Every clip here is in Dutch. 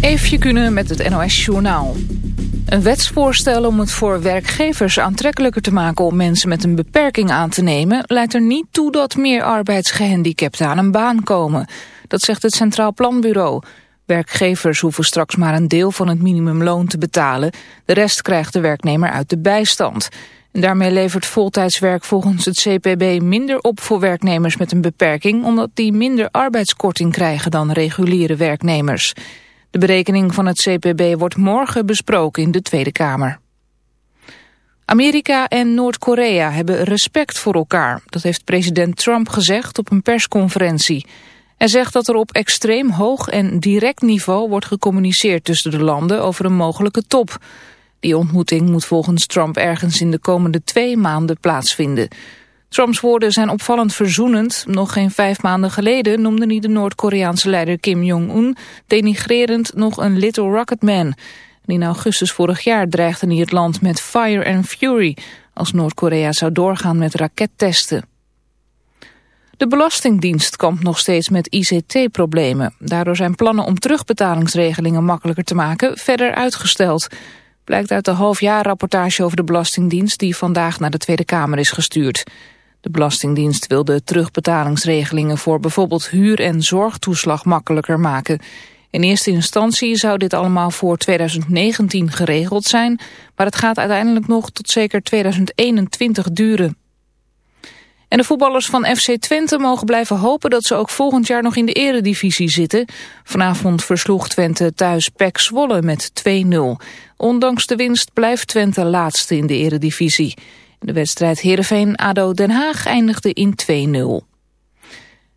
Eefje kunnen met het NOS Journaal. Een wetsvoorstel om het voor werkgevers aantrekkelijker te maken om mensen met een beperking aan te nemen, leidt er niet toe dat meer arbeidsgehandicapten aan een baan komen. Dat zegt het Centraal Planbureau. Werkgevers hoeven straks maar een deel van het minimumloon te betalen. De rest krijgt de werknemer uit de bijstand. En daarmee levert voltijdswerk volgens het CPB minder op voor werknemers met een beperking, omdat die minder arbeidskorting krijgen dan reguliere werknemers. De berekening van het CPB wordt morgen besproken in de Tweede Kamer. Amerika en Noord-Korea hebben respect voor elkaar. Dat heeft president Trump gezegd op een persconferentie. Hij zegt dat er op extreem hoog en direct niveau wordt gecommuniceerd tussen de landen over een mogelijke top. Die ontmoeting moet volgens Trump ergens in de komende twee maanden plaatsvinden. Trumps woorden zijn opvallend verzoenend. Nog geen vijf maanden geleden noemde hij de Noord-Koreaanse leider Kim Jong-un denigrerend nog een little rocket man. in augustus vorig jaar dreigde hij het land met fire and fury als Noord-Korea zou doorgaan met rakettesten. De Belastingdienst kampt nog steeds met ICT-problemen. Daardoor zijn plannen om terugbetalingsregelingen makkelijker te maken verder uitgesteld. Blijkt uit de halfjaarrapportage over de Belastingdienst die vandaag naar de Tweede Kamer is gestuurd. De Belastingdienst wil de terugbetalingsregelingen voor bijvoorbeeld huur- en zorgtoeslag makkelijker maken. In eerste instantie zou dit allemaal voor 2019 geregeld zijn, maar het gaat uiteindelijk nog tot zeker 2021 duren. En de voetballers van FC Twente mogen blijven hopen dat ze ook volgend jaar nog in de eredivisie zitten. Vanavond versloeg Twente thuis PEC Zwolle met 2-0. Ondanks de winst blijft Twente laatste in de eredivisie. De wedstrijd Heerenveen-ADO Den Haag eindigde in 2-0.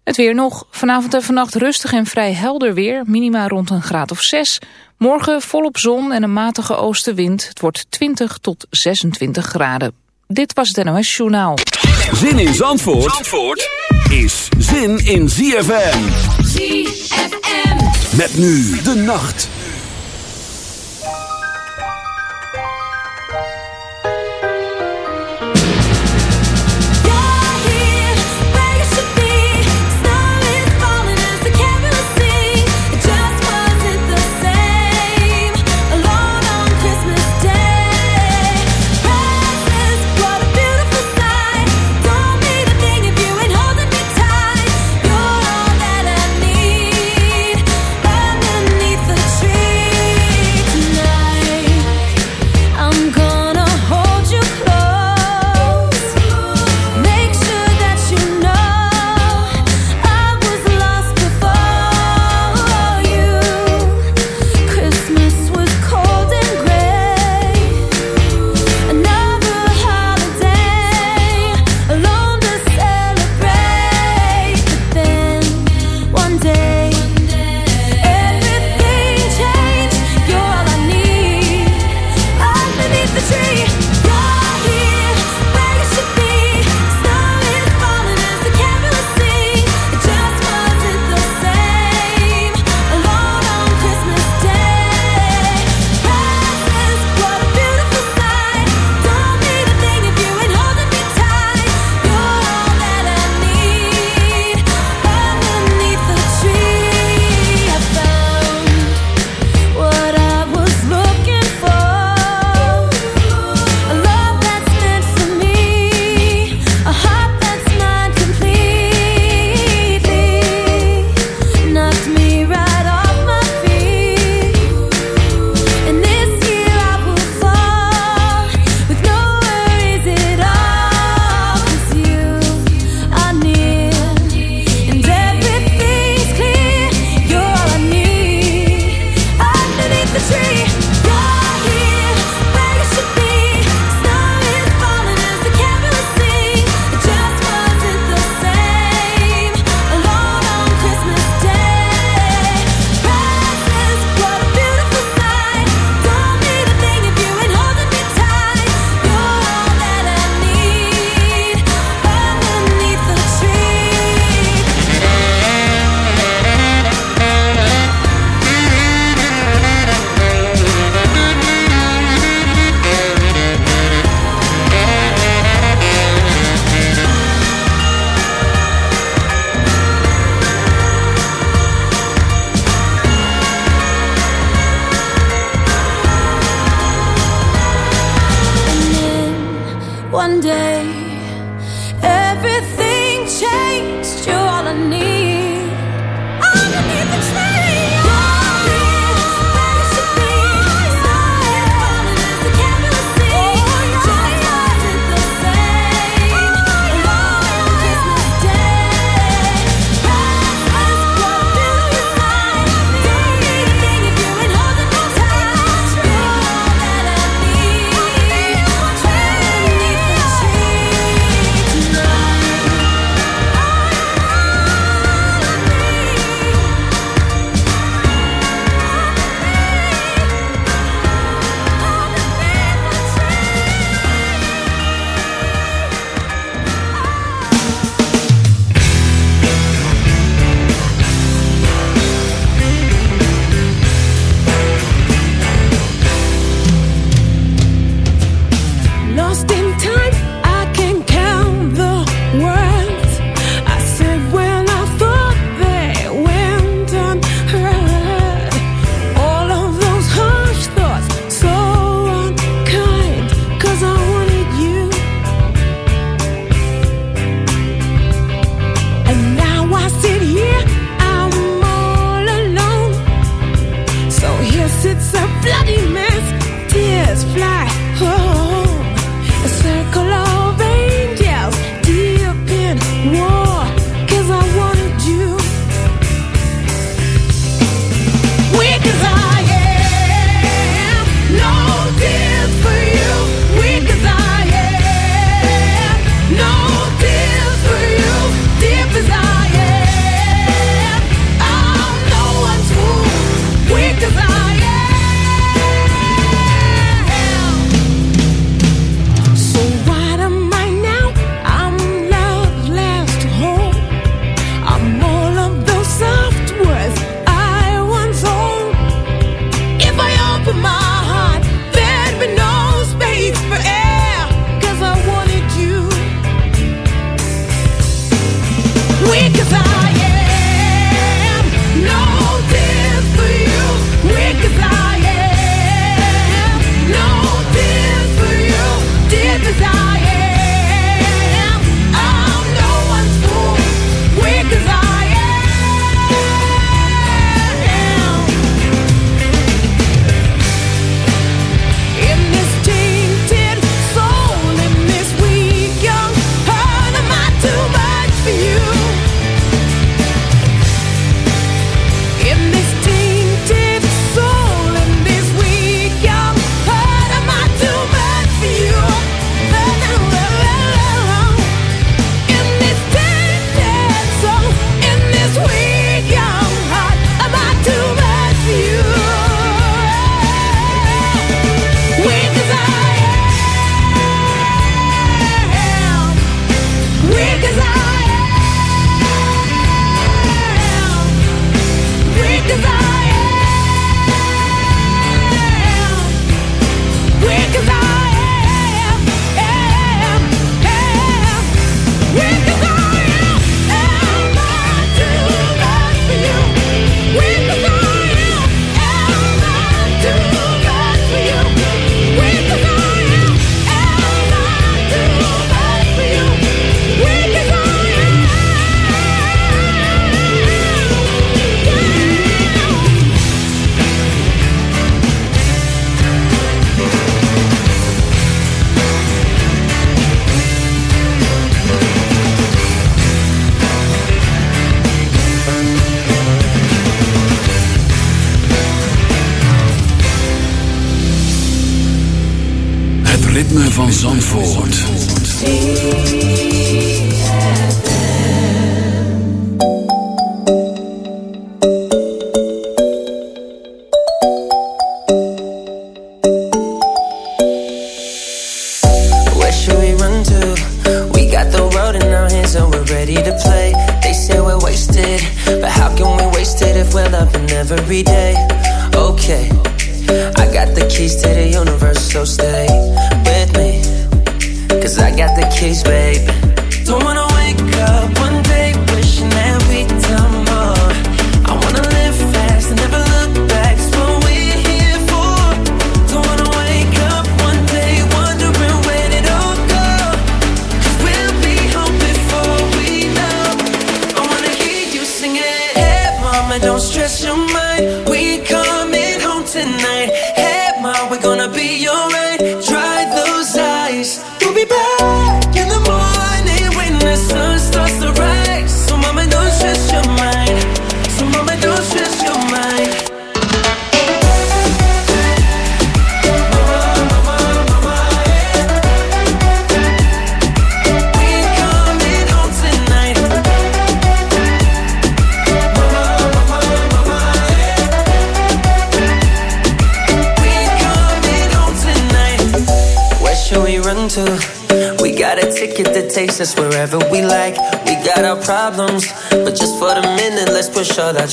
Het weer nog. Vanavond en vannacht rustig en vrij helder weer. Minima rond een graad of 6. Morgen volop zon en een matige oostenwind. Het wordt 20 tot 26 graden. Dit was het NOS Journaal. Zin in Zandvoort, Zandvoort is zin in ZFM. ZFM. Met nu de nacht.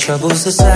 Troubles aside.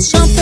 something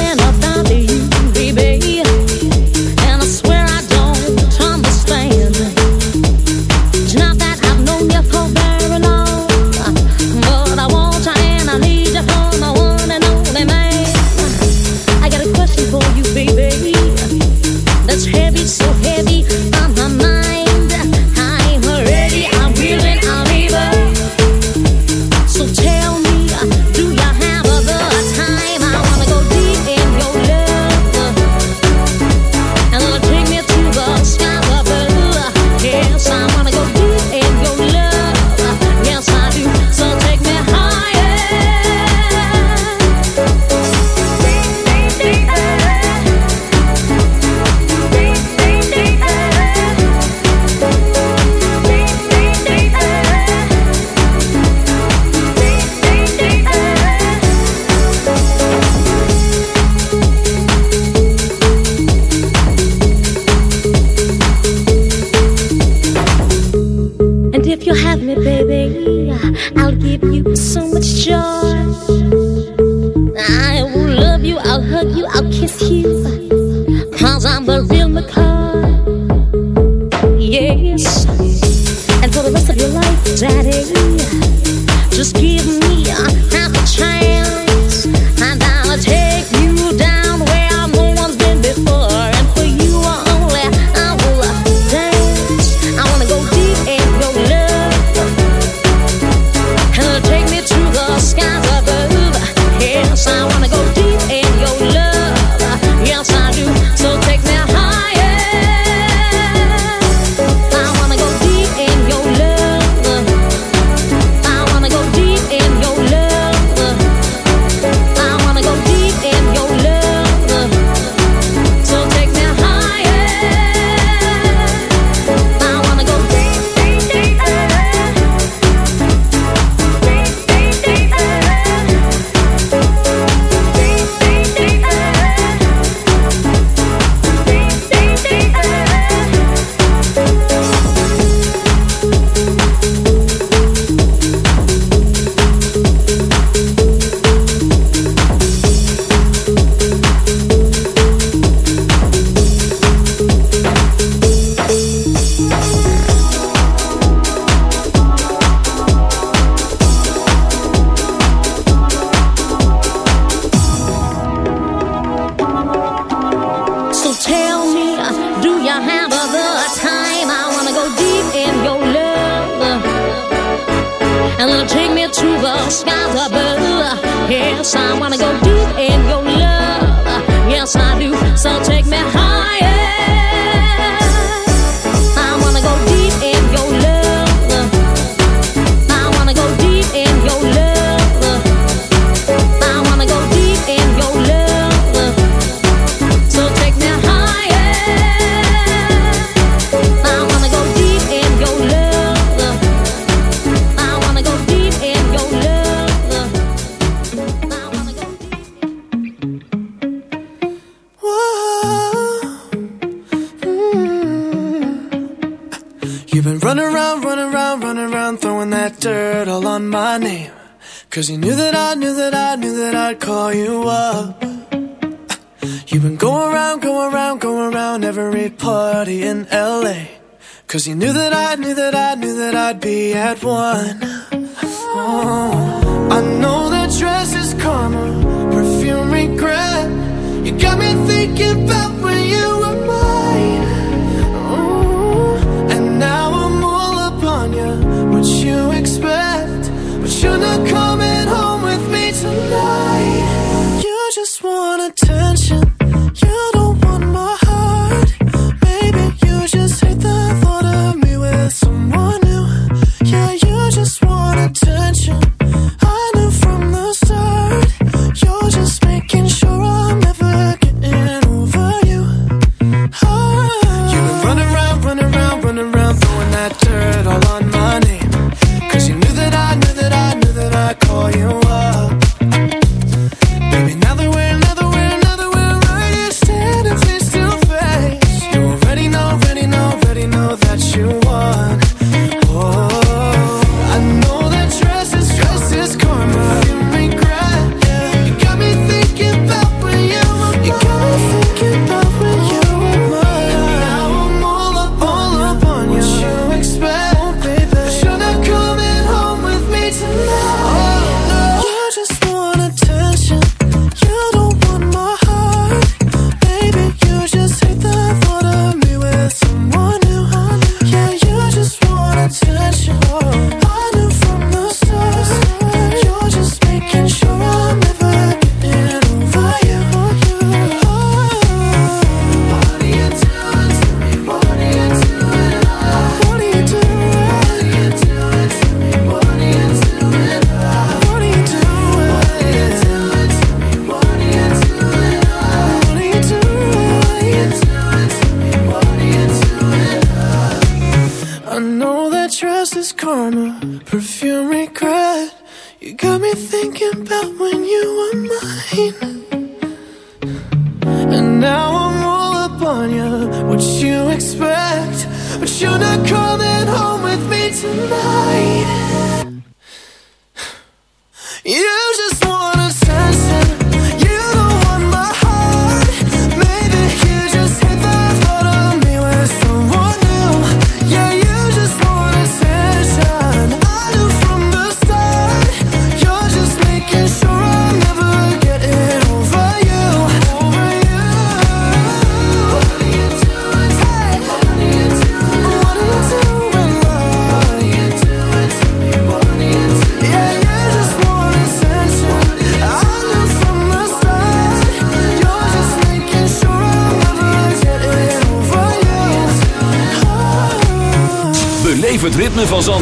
Run around, run around, run around, throwing that dirt all on my name. Cause you knew that I knew that I knew that I'd call you up. You've been going around, going around, going around every party in LA. Cause you knew that I knew that I knew that I'd be at one. Oh. I know that dress is karma, perfume regret. You got me thinking about shouldn't coming home with me tonight. You just want attention.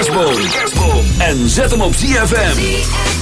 Kerstboom. En zet hem op ZFM.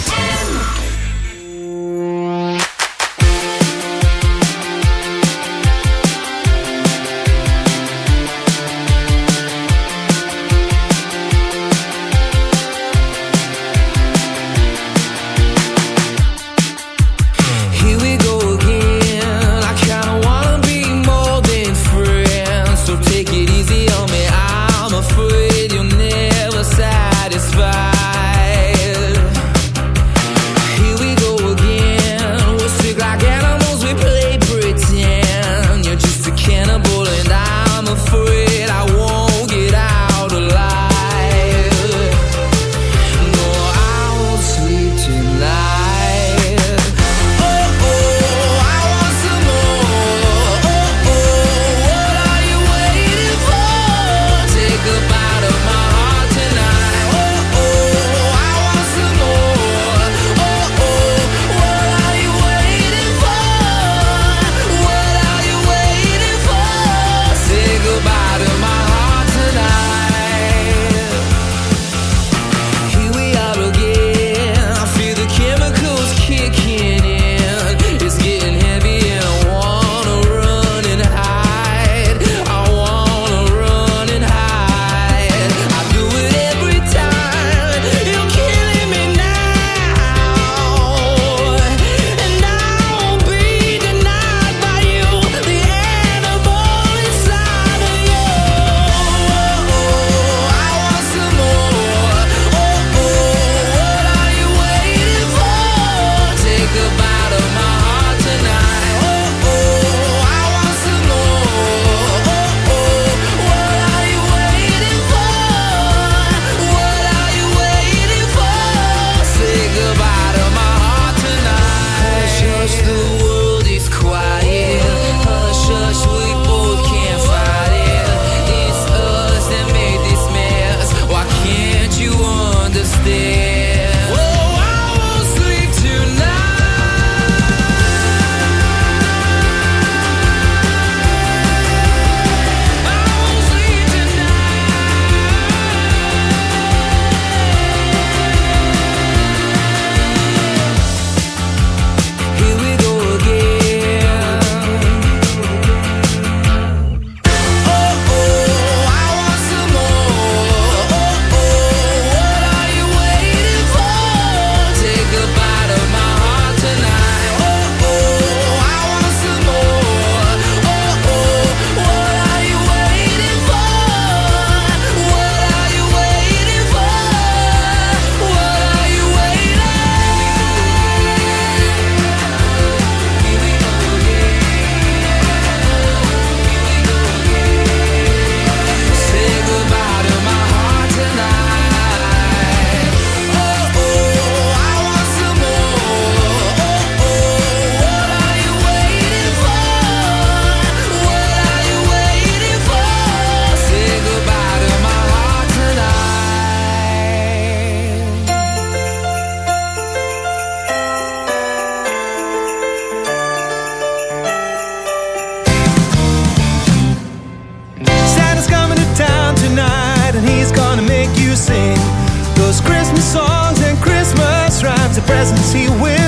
presence he will